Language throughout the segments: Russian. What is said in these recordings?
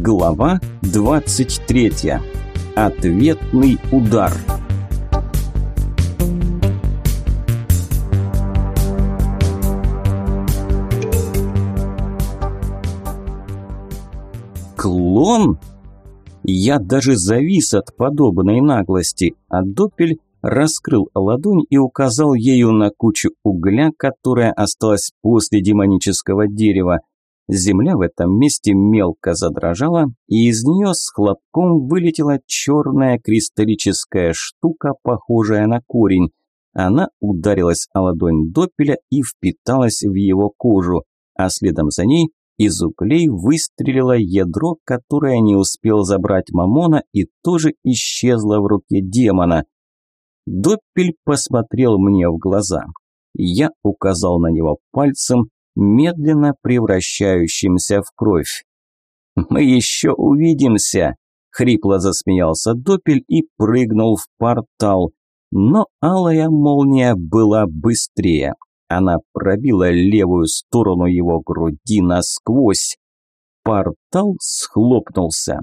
Глава 23. Ответный удар. Клон? Я даже завис от подобной наглости, а Доппель раскрыл ладонь и указал ею на кучу угля, которая осталась после демонического дерева. Земля в этом месте мелко задрожала, и из нее с хлопком вылетела черная кристаллическая штука, похожая на корень. Она ударилась о ладонь Доппеля и впиталась в его кожу, а следом за ней из углей выстрелило ядро, которое не успел забрать Мамона и тоже исчезло в руке демона. Доппель посмотрел мне в глаза. Я указал на него пальцем, медленно превращающимся в кровь. «Мы еще увидимся!» – хрипло засмеялся Допель и прыгнул в портал. Но алая молния была быстрее. Она пробила левую сторону его груди насквозь. Портал схлопнулся.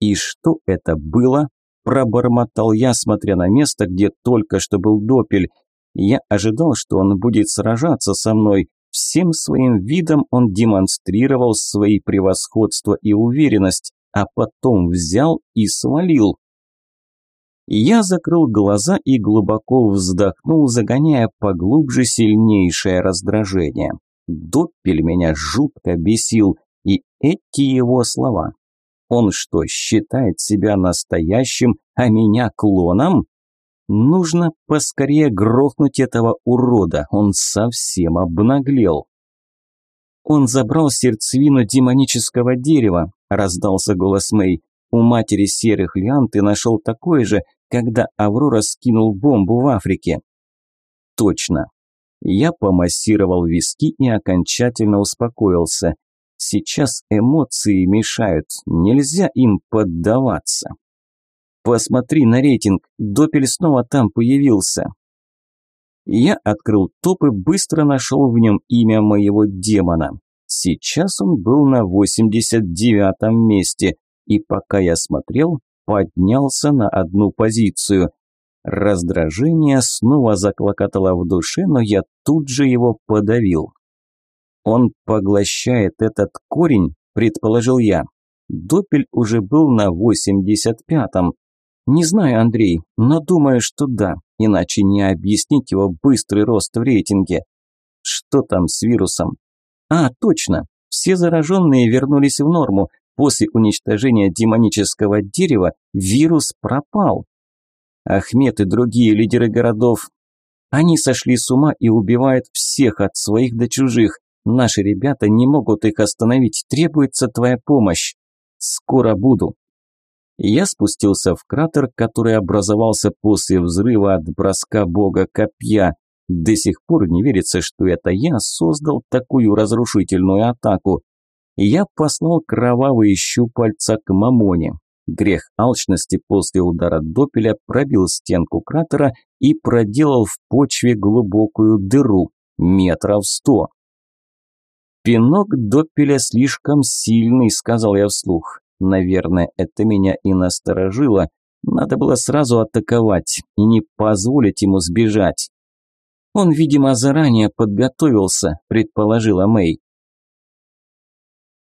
«И что это было?» – пробормотал я, смотря на место, где только что был Допель. Я ожидал, что он будет сражаться со мной, Всем своим видом он демонстрировал свои превосходство и уверенность, а потом взял и свалил. Я закрыл глаза и глубоко вздохнул, загоняя поглубже сильнейшее раздражение. Доппель меня жутко бесил, и эти его слова. Он что, считает себя настоящим, а меня клоном? Нужно поскорее грохнуть этого урода, он совсем обнаглел. Он забрал сердцевину демонического дерева, раздался голос Мэй. У матери серых лиан ты нашел такое же, когда Аврора скинул бомбу в Африке. Точно. Я помассировал виски и окончательно успокоился. Сейчас эмоции мешают, нельзя им поддаваться. Посмотри на рейтинг, Допель снова там появился. Я открыл топ и быстро нашел в нем имя моего демона. Сейчас он был на 89-м месте, и пока я смотрел, поднялся на одну позицию. Раздражение снова заклокотало в душе, но я тут же его подавил. «Он поглощает этот корень», – предположил я. Допель уже был на 85-м. Не знаю, Андрей, но думаю, что да, иначе не объяснить его быстрый рост в рейтинге. Что там с вирусом? А, точно, все зараженные вернулись в норму. После уничтожения демонического дерева вирус пропал. Ахмед и другие лидеры городов. Они сошли с ума и убивают всех от своих до чужих. Наши ребята не могут их остановить, требуется твоя помощь. Скоро буду. Я спустился в кратер, который образовался после взрыва от броска бога копья. До сих пор не верится, что это я создал такую разрушительную атаку. Я послал кровавые щупальца к Мамоне. Грех алчности после удара допеля пробил стенку кратера и проделал в почве глубокую дыру, метров сто. «Пинок допеля слишком сильный», – сказал я вслух. Наверное, это меня и насторожило. Надо было сразу атаковать и не позволить ему сбежать. Он, видимо, заранее подготовился, предположила Мэй.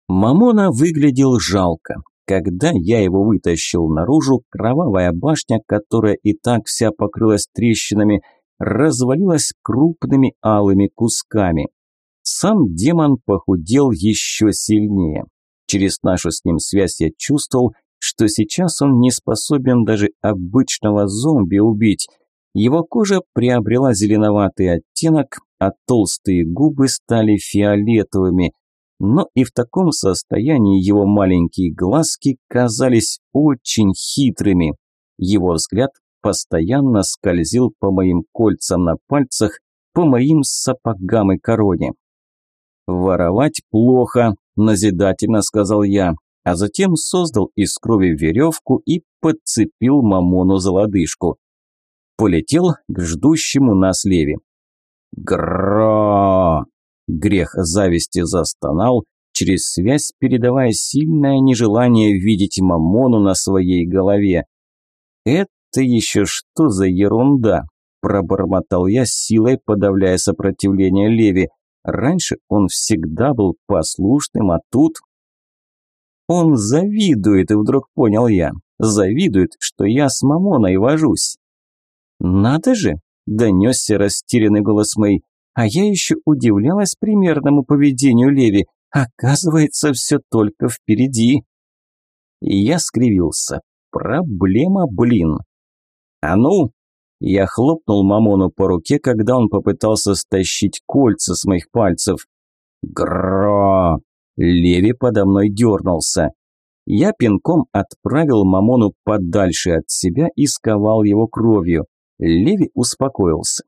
Мамона выглядел жалко. Когда я его вытащил наружу, кровавая башня, которая и так вся покрылась трещинами, развалилась крупными алыми кусками. Сам демон похудел еще сильнее. Через нашу с ним связь я чувствовал, что сейчас он не способен даже обычного зомби убить. Его кожа приобрела зеленоватый оттенок, а толстые губы стали фиолетовыми. Но и в таком состоянии его маленькие глазки казались очень хитрыми. Его взгляд постоянно скользил по моим кольцам на пальцах, по моим сапогам и короне. «Воровать плохо», – назидательно сказал я, а затем создал из крови веревку и подцепил Мамону за лодыжку. Полетел к ждущему нас леве. «Гра!» – грех зависти застонал, через связь передавая сильное нежелание видеть Мамону на своей голове. «Это еще что за ерунда?» – пробормотал я, силой подавляя сопротивление Леви. Раньше он всегда был послушным, а тут... Он завидует, и вдруг понял я. Завидует, что я с Мамоной вожусь. «Надо же!» – донесся растерянный голос Мэй. А я еще удивлялась примерному поведению Леви. Оказывается, все только впереди. И я скривился. Проблема, блин. А ну! Я хлопнул Мамону по руке, когда он попытался стащить кольца с моих пальцев. Гро! Леви подо мной дернулся. Я пинком отправил Мамону подальше от себя и сковал его кровью. Леви успокоился.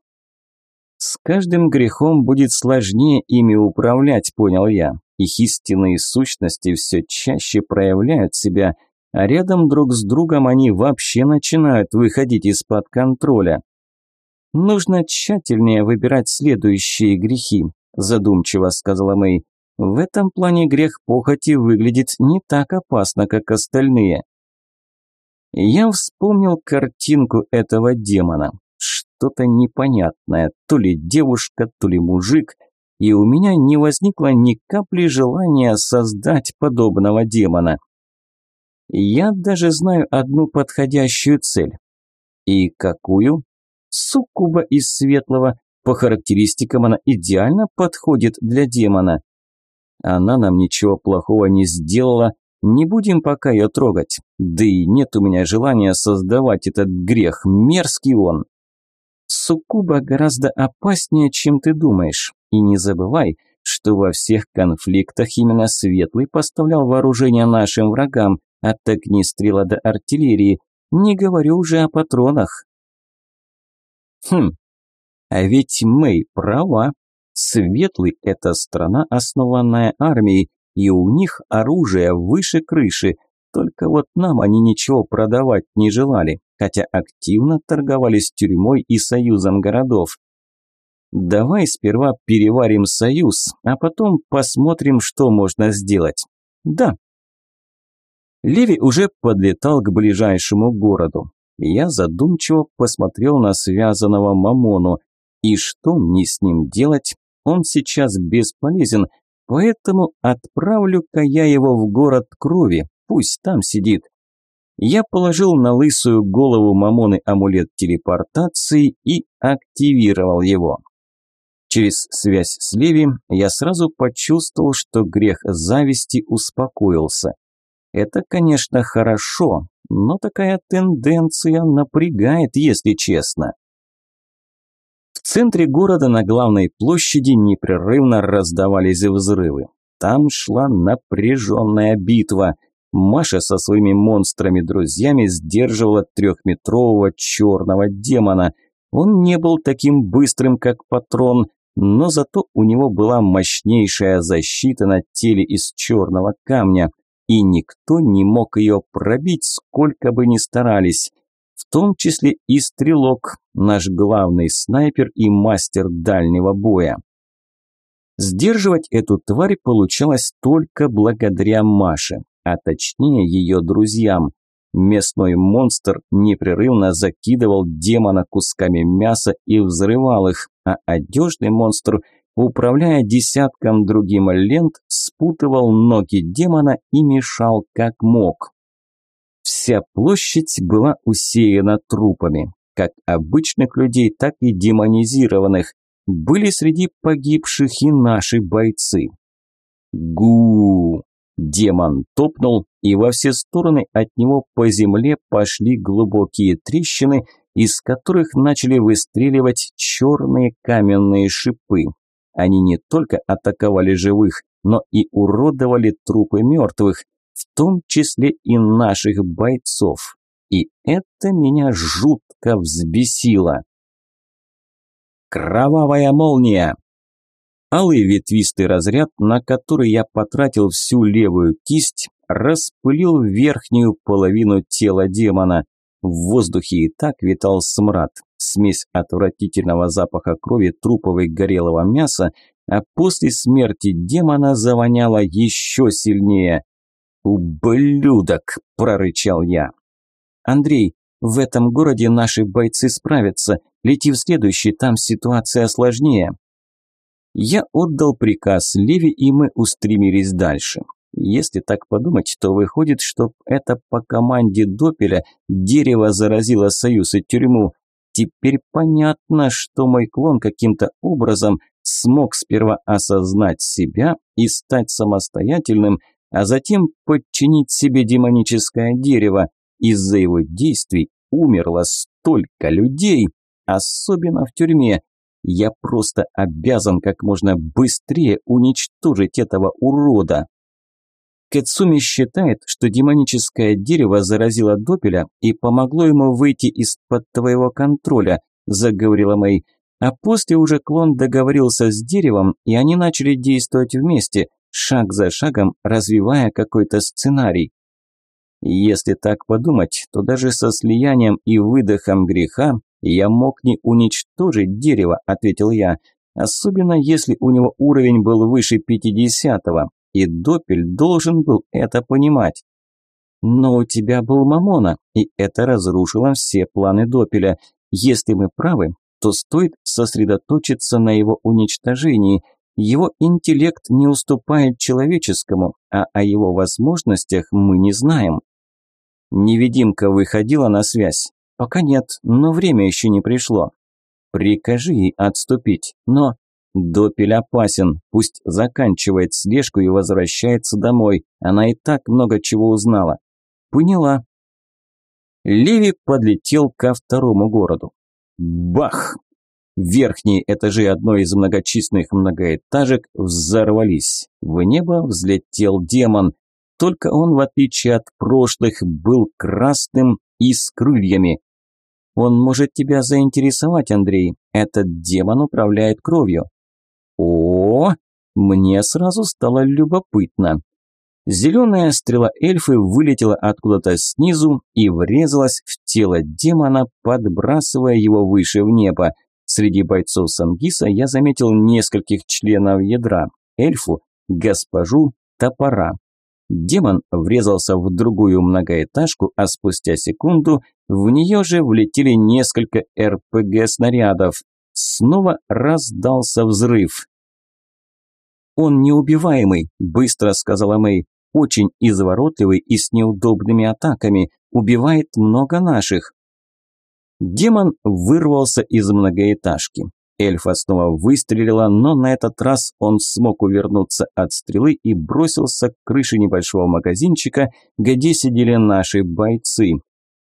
С каждым грехом будет сложнее ими управлять, понял я. Их истинные сущности все чаще проявляют себя, а рядом друг с другом они вообще начинают выходить из-под контроля. Нужно тщательнее выбирать следующие грехи, задумчиво сказала Мэй. В этом плане грех похоти выглядит не так опасно, как остальные. Я вспомнил картинку этого демона что-то непонятное, то ли девушка, то ли мужик, и у меня не возникло ни капли желания создать подобного демона. Я даже знаю одну подходящую цель. И какую? Суккуба из светлого. По характеристикам она идеально подходит для демона. Она нам ничего плохого не сделала, не будем пока ее трогать. Да и нет у меня желания создавать этот грех, мерзкий он. Суккуба гораздо опаснее, чем ты думаешь. И не забывай, что во всех конфликтах именно Светлый поставлял вооружение нашим врагам, от огнестрела до артиллерии, не говорю уже о патронах. Хм, а ведь Мэй права. Светлый – это страна, основанная армией, и у них оружие выше крыши, только вот нам они ничего продавать не желали хотя активно торговали с тюрьмой и союзом городов. Давай сперва переварим союз, а потом посмотрим, что можно сделать. Да. Леви уже подлетал к ближайшему городу. Я задумчиво посмотрел на связанного Мамону. И что мне с ним делать? Он сейчас бесполезен, поэтому отправлю-ка я его в город крови, пусть там сидит. Я положил на лысую голову Мамоны амулет телепортации и активировал его. Через связь с Леви я сразу почувствовал, что грех зависти успокоился. Это, конечно, хорошо, но такая тенденция напрягает, если честно. В центре города на главной площади непрерывно раздавались взрывы. Там шла напряженная битва – Маша со своими монстрами-друзьями сдерживала трехметрового черного демона. Он не был таким быстрым, как патрон, но зато у него была мощнейшая защита на теле из черного камня, и никто не мог ее пробить, сколько бы ни старались. В том числе и стрелок, наш главный снайпер и мастер дальнего боя. Сдерживать эту тварь получалось только благодаря Маше а точнее ее друзьям. Местной монстр непрерывно закидывал демона кусками мяса и взрывал их, а одежный монстр, управляя десятком другим лент, спутывал ноги демона и мешал как мог. Вся площадь была усеяна трупами, как обычных людей, так и демонизированных. Были среди погибших и наши бойцы. Гу! Демон топнул, и во все стороны от него по земле пошли глубокие трещины, из которых начали выстреливать черные каменные шипы. Они не только атаковали живых, но и уродовали трупы мертвых, в том числе и наших бойцов. И это меня жутко взбесило. «Кровавая молния!» Алый ветвистый разряд, на который я потратил всю левую кисть, распылил верхнюю половину тела демона. В воздухе и так витал смрад, смесь отвратительного запаха крови, трупов и горелого мяса, а после смерти демона завоняло еще сильнее. «Ублюдок!» – прорычал я. «Андрей, в этом городе наши бойцы справятся. Лети в следующий, там ситуация сложнее». Я отдал приказ Леви, и мы устремились дальше. Если так подумать, то выходит, что это по команде Допеля дерево заразило союз и тюрьму. Теперь понятно, что мой клон каким-то образом смог сперва осознать себя и стать самостоятельным, а затем подчинить себе демоническое дерево. Из-за его действий умерло столько людей, особенно в тюрьме. Я просто обязан как можно быстрее уничтожить этого урода. Кэцуми считает, что демоническое дерево заразило Допеля и помогло ему выйти из-под твоего контроля, заговорила Мэй. А после уже клон договорился с деревом, и они начали действовать вместе, шаг за шагом развивая какой-то сценарий. Если так подумать, то даже со слиянием и выдохом греха я мог не уничтожить дерево, ответил я, особенно если у него уровень был выше пятидесятого, и Допель должен был это понимать. Но у тебя был Мамона, и это разрушило все планы Допеля. Если мы правы, то стоит сосредоточиться на его уничтожении – его интеллект не уступает человеческому, а о его возможностях мы не знаем. Невидимка выходила на связь? Пока нет, но время еще не пришло. Прикажи ей отступить, но... Допель опасен, пусть заканчивает слежку и возвращается домой. Она и так много чего узнала. Поняла. Леви подлетел ко второму городу. Бах! Верхние этажи одной из многочисленных многоэтажек взорвались. В небо взлетел демон. Только он, в отличие от прошлых, был красным и с крыльями. Он может тебя заинтересовать, Андрей. Этот демон управляет кровью. О, мне сразу стало любопытно. Зеленая стрела эльфы вылетела откуда-то снизу и врезалась в тело демона, подбрасывая его выше в небо. Среди бойцов Сангиса я заметил нескольких членов ядра, эльфу, госпожу, топора. Демон врезался в другую многоэтажку, а спустя секунду в нее же влетели несколько РПГ-снарядов. Снова раздался взрыв. «Он неубиваемый», – быстро сказала Мэй. «Очень изворотливый и с неудобными атаками. Убивает много наших». Демон вырвался из многоэтажки. Эльфа снова выстрелила, но на этот раз он смог увернуться от стрелы и бросился к крыше небольшого магазинчика, где сидели наши бойцы.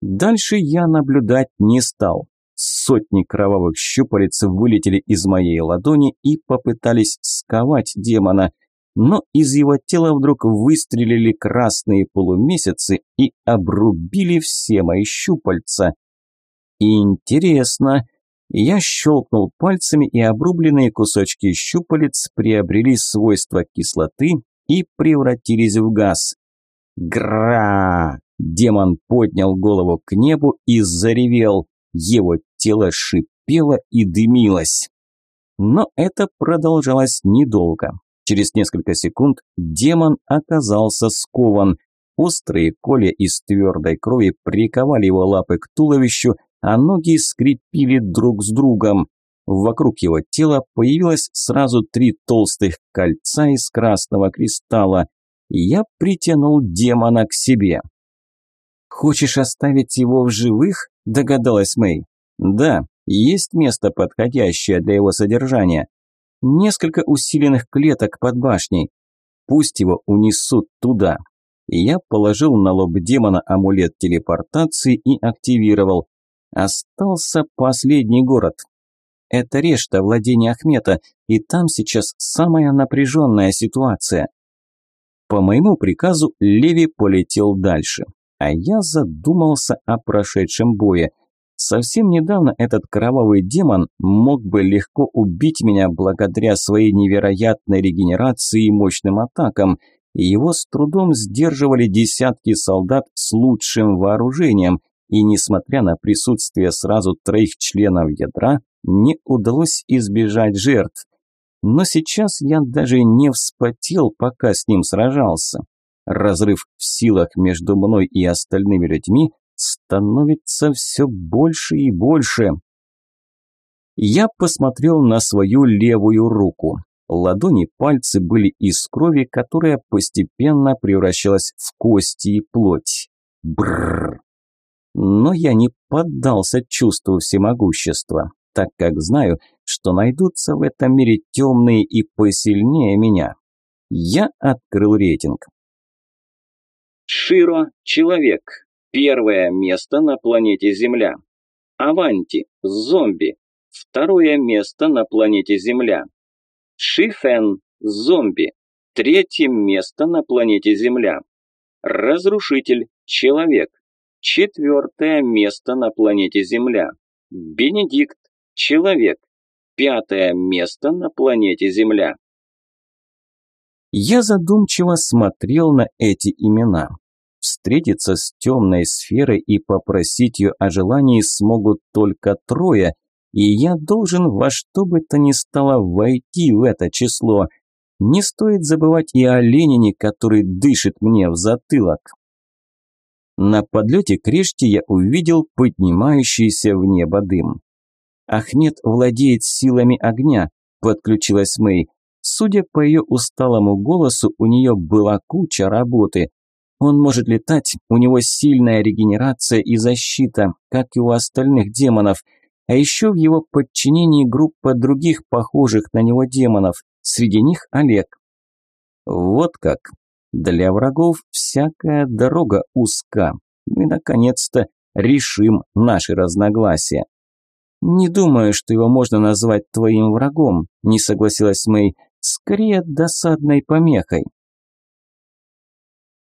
Дальше я наблюдать не стал. Сотни кровавых щупалец вылетели из моей ладони и попытались сковать демона, но из его тела вдруг выстрелили красные полумесяцы и обрубили все мои щупальца. Интересно. Я щелкнул пальцами, и обрубленные кусочки щупалец приобрели свойства кислоты и превратились в газ. Гра! Демон поднял голову к небу и заревел. Его тело шипело и дымилось. Но это продолжалось недолго. Через несколько секунд демон оказался скован. Острые коля из твердой крови приковали его лапы к туловищу, а ноги скрепили друг с другом. Вокруг его тела появилось сразу три толстых кольца из красного кристалла. Я притянул демона к себе. «Хочешь оставить его в живых?» – догадалась Мэй. «Да, есть место, подходящее для его содержания. Несколько усиленных клеток под башней. Пусть его унесут туда». Я положил на лоб демона амулет телепортации и активировал. Остался последний город. Это Решта, владение Ахмета, и там сейчас самая напряженная ситуация. По моему приказу Леви полетел дальше, а я задумался о прошедшем бое. Совсем недавно этот кровавый демон мог бы легко убить меня благодаря своей невероятной регенерации и мощным атакам. Его с трудом сдерживали десятки солдат с лучшим вооружением – и несмотря на присутствие сразу троих членов ядра, не удалось избежать жертв. но сейчас я даже не вспотел, пока с ним сражался. Разрыв в силах между мной и остальными людьми становится все больше и больше. Я посмотрел на свою левую руку. Ладони пальцы были из крови, которая постепенно превращалась в кости и плоть. Бррр. Но я не поддался чувству всемогущества, так как знаю, что найдутся в этом мире темные и посильнее меня. Я открыл рейтинг. Широ – человек. Первое место на планете Земля. Аванти – зомби. Второе место на планете Земля. Шифен – зомби. Третье место на планете Земля. Разрушитель – человек. Четвертое место на планете Земля. Бенедикт – человек. Пятое место на планете Земля. Я задумчиво смотрел на эти имена. Встретиться с темной сферой и попросить ее о желании смогут только трое, и я должен во что бы то ни стало войти в это число. Не стоит забывать и о Ленине, который дышит мне в затылок. На подлете к реште я увидел поднимающийся в небо дым. Ахмед владеет силами огня, подключилась Мэй. Судя по ее усталому голосу, у нее была куча работы. Он может летать, у него сильная регенерация и защита, как и у остальных демонов. А еще в его подчинении группа других похожих на него демонов, среди них Олег. Вот как. Для врагов всякая дорога узка. Мы наконец-то решим наши разногласия. «Не думаю, что его можно назвать твоим врагом», – не согласилась Мэй. «Скорее досадной помехой».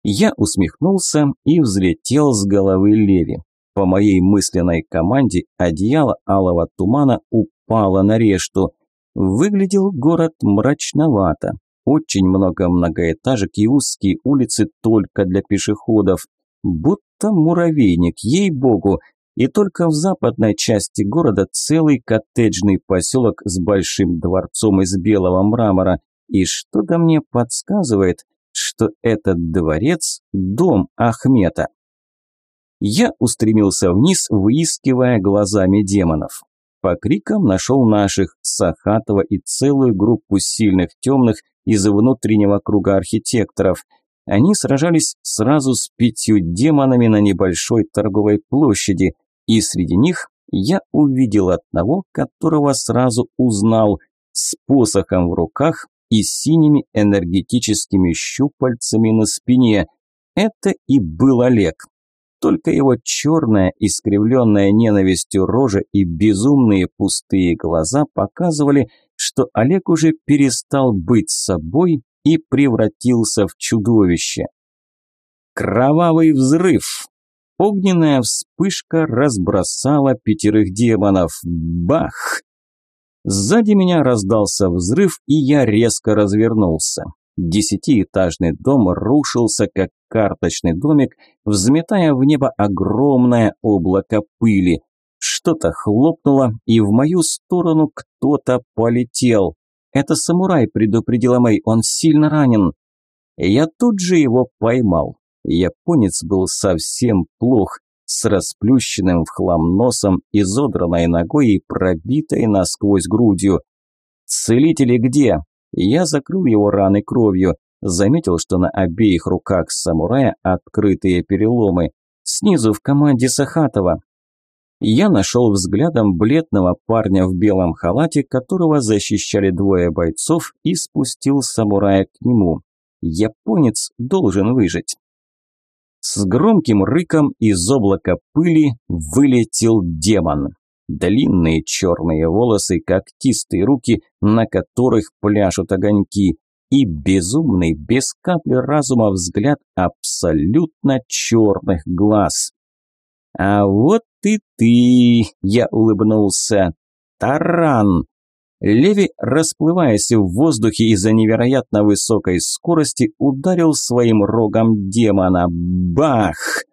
Я усмехнулся и взлетел с головы Леви. По моей мысленной команде одеяло алого тумана упало на решту. Выглядел город мрачновато. Очень много многоэтажек и узкие улицы только для пешеходов. Будто муравейник, ей-богу, и только в западной части города целый коттеджный поселок с большим дворцом из белого мрамора. И что-то мне подсказывает, что этот дворец – дом Ахмета. Я устремился вниз, выискивая глазами демонов. По крикам нашел наших, Сахатова и целую группу сильных темных из внутреннего круга архитекторов. Они сражались сразу с пятью демонами на небольшой торговой площади – и среди них я увидел одного, которого сразу узнал, с посохом в руках и синими энергетическими щупальцами на спине. Это и был Олег. Только его черная, искривленная ненавистью рожа и безумные пустые глаза показывали, что Олег уже перестал быть собой и превратился в чудовище. Кровавый взрыв! Огненная вспышка разбросала пятерых демонов. Бах! Сзади меня раздался взрыв, и я резко развернулся. Десятиэтажный дом рушился, как карточный домик, взметая в небо огромное облако пыли. Что-то хлопнуло, и в мою сторону кто-то полетел. Это самурай предупредила Мэй, он сильно ранен. Я тут же его поймал. Японец был совсем плох, с расплющенным в хлам носом, изодранной ногой и пробитой насквозь грудью. «Целители где?» Я закрыл его раны кровью, заметил, что на обеих руках самурая открытые переломы. Снизу в команде Сахатова. Я нашел взглядом бледного парня в белом халате, которого защищали двое бойцов, и спустил самурая к нему. Японец должен выжить. С громким рыком из облака пыли вылетел демон. Длинные черные волосы, когтистые руки, на которых пляшут огоньки, и безумный, без капли разума взгляд абсолютно черных глаз. «А вот и ты!» – я улыбнулся. «Таран!» Леви, расплываясь в воздухе из-за невероятно высокой скорости, ударил своим рогом демона. Бах!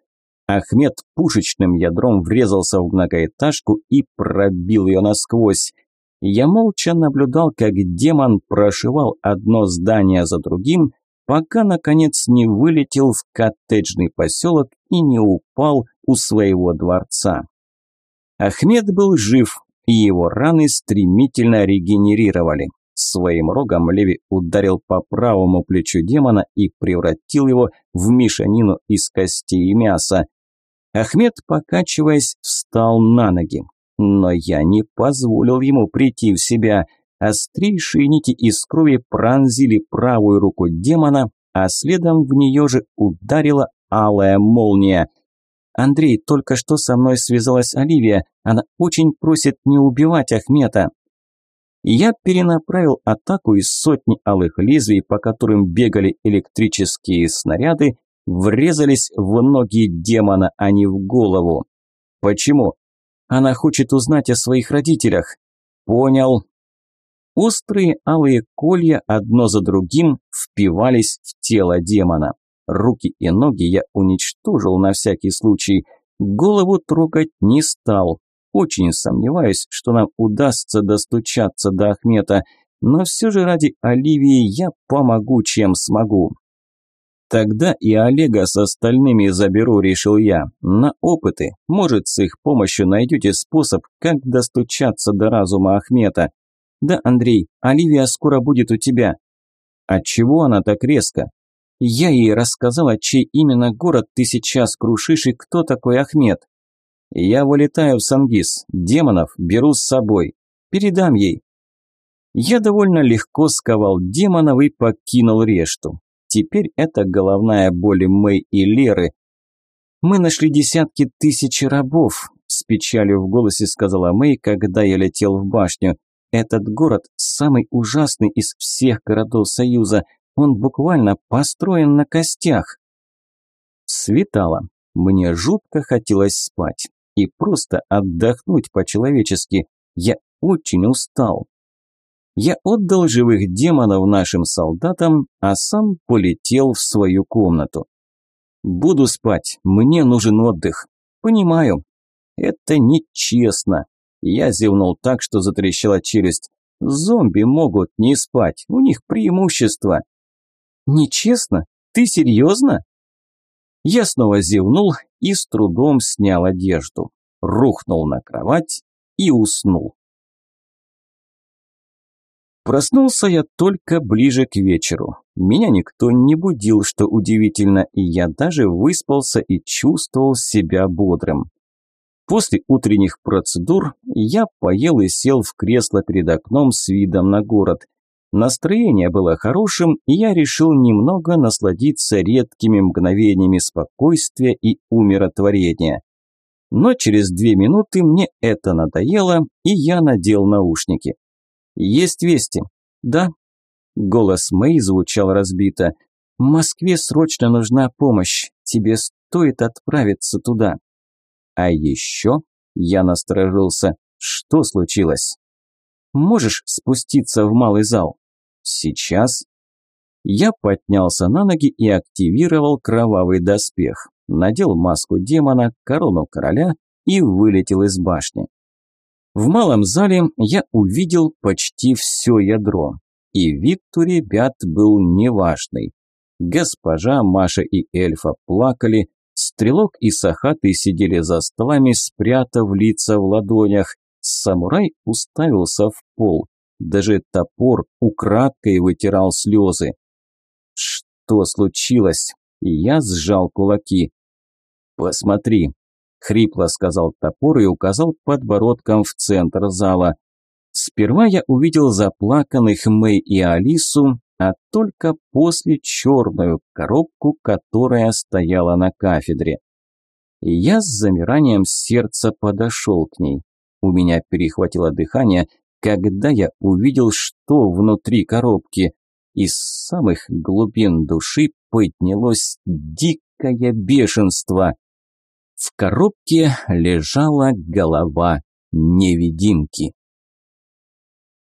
Ахмед пушечным ядром врезался в многоэтажку и пробил ее насквозь. Я молча наблюдал, как демон прошивал одно здание за другим, пока, наконец, не вылетел в коттеджный поселок и не упал у своего дворца. Ахмед был жив, и его раны стремительно регенерировали. Своим рогом Леви ударил по правому плечу демона и превратил его в мешанину из костей и мяса. Ахмед, покачиваясь, встал на ноги. Но я не позволил ему прийти в себя. Острейшие нити из крови пронзили правую руку демона, а следом в нее же ударила алая молния. «Андрей, только что со мной связалась Оливия. Она очень просит не убивать Ахмета». Я перенаправил атаку из сотни алых лезвий, по которым бегали электрические снаряды, врезались в ноги демона, а не в голову. Почему? Она хочет узнать о своих родителях. Понял. Острые алые колья одно за другим впивались в тело демона. Руки и ноги я уничтожил на всякий случай. Голову трогать не стал. Очень сомневаюсь, что нам удастся достучаться до Ахмета, но все же ради Оливии я помогу, чем смогу. Тогда и Олега с остальными заберу, решил я, на опыты. Может, с их помощью найдете способ, как достучаться до разума Ахмета. Да, Андрей, Оливия скоро будет у тебя. Отчего она так резко? Я ей рассказала, чей именно город ты сейчас крушишь и кто такой Ахмед. Я вылетаю в Сангис, демонов беру с собой. Передам ей. Я довольно легко сковал демонов и покинул решту. Теперь это головная боль Мэй и Леры. Мы нашли десятки тысяч рабов, с печалью в голосе сказала Мэй, когда я летел в башню. Этот город самый ужасный из всех городов Союза. Он буквально построен на костях. Светало. Мне жутко хотелось спать и просто отдохнуть по-человечески. Я очень устал. Я отдал живых демонов нашим солдатам, а сам полетел в свою комнату. Буду спать, мне нужен отдых. Понимаю. Это нечестно. Я зевнул так, что затрещала челюсть. Зомби могут не спать, у них преимущество. Нечестно? Ты серьезно? Я снова зевнул и с трудом снял одежду, рухнул на кровать и уснул. Проснулся я только ближе к вечеру. Меня никто не будил, что удивительно, и я даже выспался и чувствовал себя бодрым. После утренних процедур я поел и сел в кресло перед окном с видом на город. Настроение было хорошим, и я решил немного насладиться редкими мгновениями спокойствия и умиротворения. Но через две минуты мне это надоело, и я надел наушники. «Есть вести?» «Да». Голос Мэй звучал разбито. «Москве срочно нужна помощь. Тебе стоит отправиться туда». «А еще?» Я насторожился. «Что случилось?» «Можешь спуститься в малый зал?» «Сейчас?» Я поднялся на ноги и активировал кровавый доспех. Надел маску демона, корону короля и вылетел из башни. В малом зале я увидел почти все ядро, и вид у ребят был неважный. Госпожа, Маша и Эльфа плакали, Стрелок и Сахаты сидели за столами, спрятав лица в ладонях. Самурай уставился в пол. Даже топор украдкой вытирал слезы. Что случилось? Я сжал кулаки. «Посмотри, Хрипло сказал топор и указал подбородком в центр зала. Сперва я увидел заплаканных Мэй и Алису, а только после черную коробку, которая стояла на кафедре. я с замиранием сердца подошел к ней. У меня перехватило дыхание, когда я увидел, что внутри коробки. Из самых глубин души поднялось дикое бешенство. В коробке лежала голова невидимки.